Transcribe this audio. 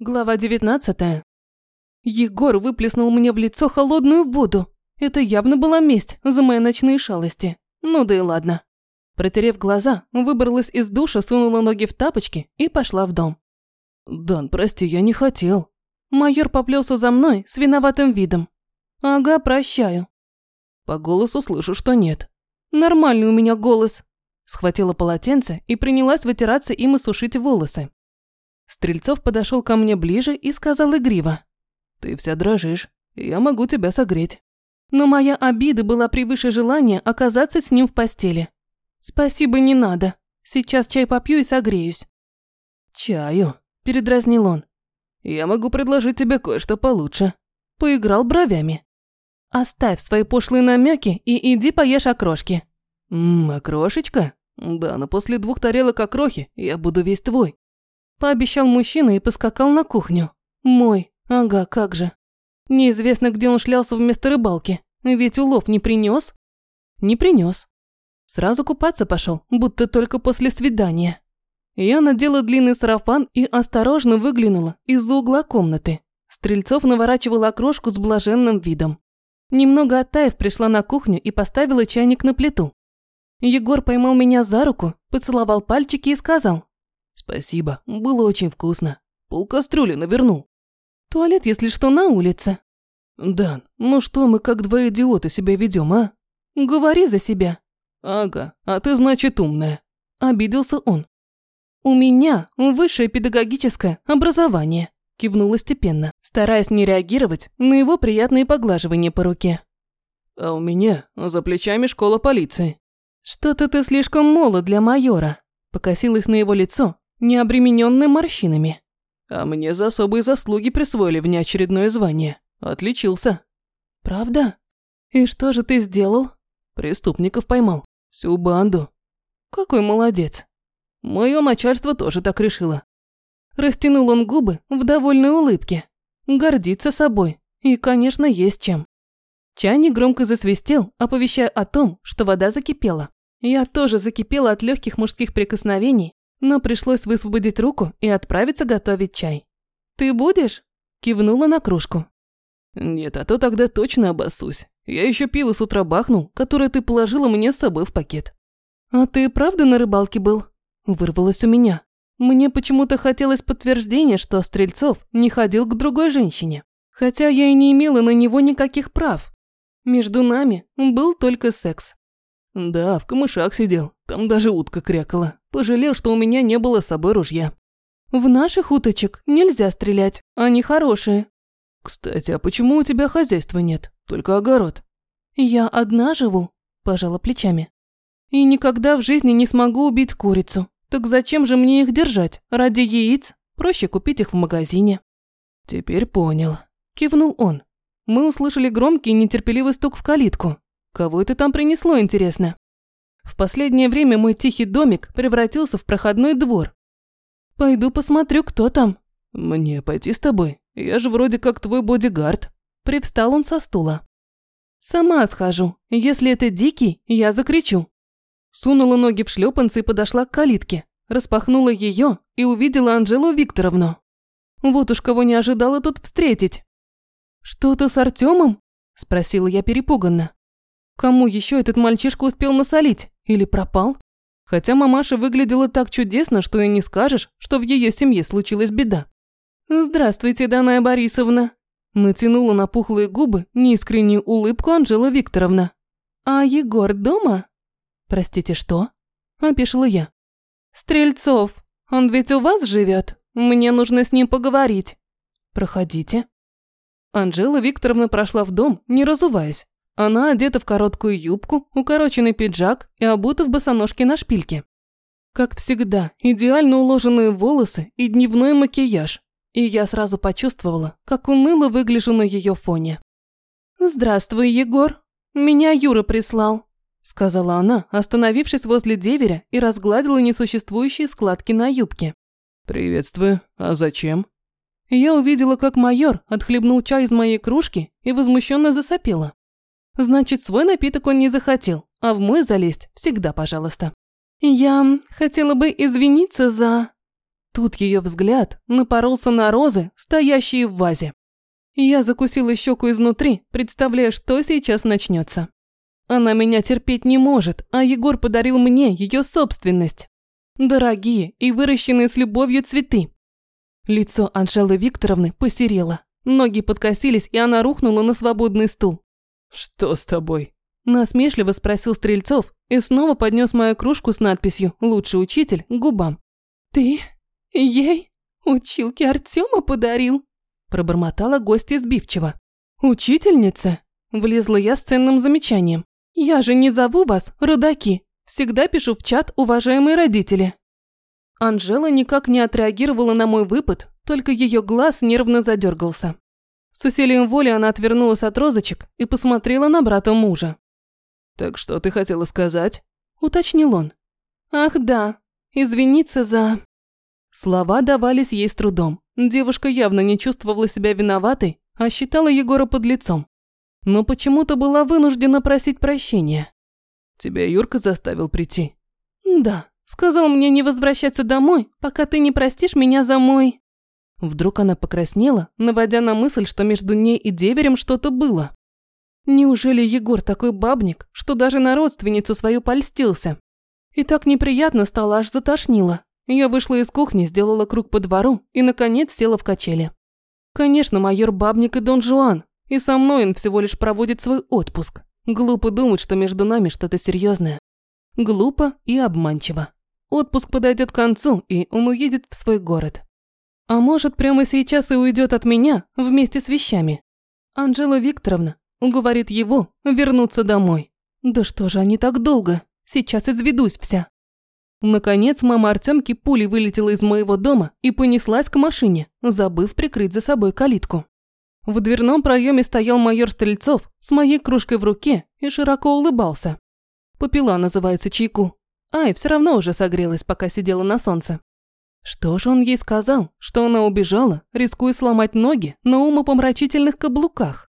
Глава 19. Егор выплеснул мне в лицо холодную воду. Это явно была месть за мои ночные шалости. Ну да и ладно. Протерев глаза, выбралась из душа, сунула ноги в тапочки и пошла в дом. «Дан, прости, я не хотел». Майор поплелся за мной с виноватым видом. «Ага, прощаю». По голосу слышу, что нет. «Нормальный у меня голос». Схватила полотенце и принялась вытираться им и сушить волосы. Стрельцов подошел ко мне ближе и сказал игриво. «Ты вся дрожишь, я могу тебя согреть». Но моя обида была превыше желания оказаться с ним в постели. «Спасибо, не надо. Сейчас чай попью и согреюсь». «Чаю», – передразнил он. «Я могу предложить тебе кое-что получше». Поиграл бровями. «Оставь свои пошлые намеки и иди поешь окрошки». «Ммм, окрошечка? Да, но после двух тарелок окрохи я буду весь твой. Пообещал мужчина и поскакал на кухню. Мой, ага, как же. Неизвестно, где он шлялся вместо рыбалки. Ведь улов не принес. Не принес. Сразу купаться пошел, будто только после свидания. Я надела длинный сарафан и осторожно выглянула из-за угла комнаты. Стрельцов наворачивал окрошку с блаженным видом. Немного оттаив, пришла на кухню и поставила чайник на плиту. Егор поймал меня за руку, поцеловал пальчики и сказал. Спасибо, было очень вкусно. Пол кастрюли навернул. Туалет, если что, на улице. Дан, ну что мы как два идиота себя ведем, а? Говори за себя. Ага, а ты, значит, умная. Обиделся он. У меня высшее педагогическое образование. Кивнула степенно, стараясь не реагировать на его приятные поглаживания по руке. А у меня за плечами школа полиции. Что-то ты слишком молод для майора. Покосилась на его лицо, не обремененный морщинами. А мне за особые заслуги присвоили внеочередное звание. Отличился. Правда? И что же ты сделал? Преступников поймал. Всю банду. Какой молодец. Мое начальство тоже так решило. Растянул он губы в довольной улыбке. Гордится собой. И, конечно, есть чем. Чайник громко засвистел, оповещая о том, что вода закипела. Я тоже закипела от легких мужских прикосновений, но пришлось высвободить руку и отправиться готовить чай. «Ты будешь?» – кивнула на кружку. «Нет, а то тогда точно обоссусь. Я еще пиво с утра бахнул, которое ты положила мне с собой в пакет». «А ты правда на рыбалке был?» – вырвалось у меня. Мне почему-то хотелось подтверждения, что Стрельцов не ходил к другой женщине. Хотя я и не имела на него никаких прав. Между нами был только секс. Да, в камышах сидел, там даже утка крякала. Пожалел, что у меня не было с собой ружья. В наших уточек нельзя стрелять, они хорошие. Кстати, а почему у тебя хозяйства нет, только огород? Я одна живу, пожала плечами. И никогда в жизни не смогу убить курицу. Так зачем же мне их держать? Ради яиц? Проще купить их в магазине. Теперь понял. Кивнул он. Мы услышали громкий нетерпеливый стук в калитку. Кого это там принесло, интересно? В последнее время мой тихий домик превратился в проходной двор. Пойду посмотрю, кто там. Мне пойти с тобой? Я же вроде как твой бодигард. Привстал он со стула. Сама схожу. Если это дикий, я закричу. Сунула ноги в шлепанцы и подошла к калитке. Распахнула ее и увидела Анжелу Викторовну. Вот уж кого не ожидала тут встретить. «Что-то с Артемом?» – спросила я перепуганно. Кому еще этот мальчишка успел насолить? Или пропал? Хотя мамаша выглядела так чудесно, что и не скажешь, что в ее семье случилась беда. «Здравствуйте, Даная Борисовна!» Натянула на пухлые губы неискреннюю улыбку Анжела Викторовна. «А Егор дома?» «Простите, что?» – опешила я. «Стрельцов, он ведь у вас живет? Мне нужно с ним поговорить». «Проходите». Анжела Викторовна прошла в дом, не разуваясь, она одета в короткую юбку, укороченный пиджак и обута в босоножки на шпильке. Как всегда, идеально уложенные волосы и дневной макияж. И я сразу почувствовала, как уныло выгляжу на ее фоне. «Здравствуй, Егор. Меня Юра прислал», – сказала она, остановившись возле деверя и разгладила несуществующие складки на юбке. «Приветствую. А зачем?» Я увидела, как майор отхлебнул чай из моей кружки и возмущенно засопела. Значит, свой напиток он не захотел, а в мой залезть всегда пожалуйста. Я хотела бы извиниться за... Тут ее взгляд напоролся на розы, стоящие в вазе. Я закусила щеку изнутри, представляя, что сейчас начнется. Она меня терпеть не может, а Егор подарил мне ее собственность. Дорогие и выращенные с любовью цветы. Лицо Анжелы Викторовны посерело. Ноги подкосились, и она рухнула на свободный стул. «Что с тобой?» Насмешливо спросил Стрельцов и снова поднес мою кружку с надписью «Лучший учитель» к губам. «Ты ей училки Артема подарил?» Пробормотала гостья сбивчиво. «Учительница?» Влезла я с ценным замечанием. «Я же не зову вас, родаки. Всегда пишу в чат уважаемые родители». Анжела никак не отреагировала на мой выпад, только ее глаз нервно задергался. С усилием воли она отвернулась от розочек и посмотрела на брата мужа. «Так что ты хотела сказать?» – уточнил он. «Ах да, извиниться за...» Слова давались ей с трудом. Девушка явно не чувствовала себя виноватой, а считала Егора под лицом. Но почему-то была вынуждена просить прощения. «Тебя Юрка заставил прийти?» «Да, сказал мне не возвращаться домой, пока ты не простишь меня за мой...» Вдруг она покраснела, наводя на мысль, что между ней и деверем что-то было. Неужели Егор такой бабник, что даже на родственницу свою польстился? И так неприятно стало, аж затошнило. Я вышла из кухни, сделала круг по двору и, наконец, села в качели. Конечно, майор Бабник и Дон Жуан, и со мной он всего лишь проводит свой отпуск. Глупо думать, что между нами что-то серьезное. Глупо и обманчиво. Отпуск подойдет к концу, и он уедет в свой город. А может, прямо сейчас и уйдет от меня вместе с вещами. Анжела Викторовна уговорит его вернуться домой. Да что же они так долго? Сейчас изведусь вся. Наконец, мама Артемки пулей вылетела из моего дома и понеслась к машине, забыв прикрыть за собой калитку. В дверном проеме стоял майор Стрельцов с моей кружкой в руке и широко улыбался. Попила, называется, чайку. Ай, все равно уже согрелась, пока сидела на солнце. Что же он ей сказал? Что она убежала, рискуя сломать ноги на умопомрачительных каблуках?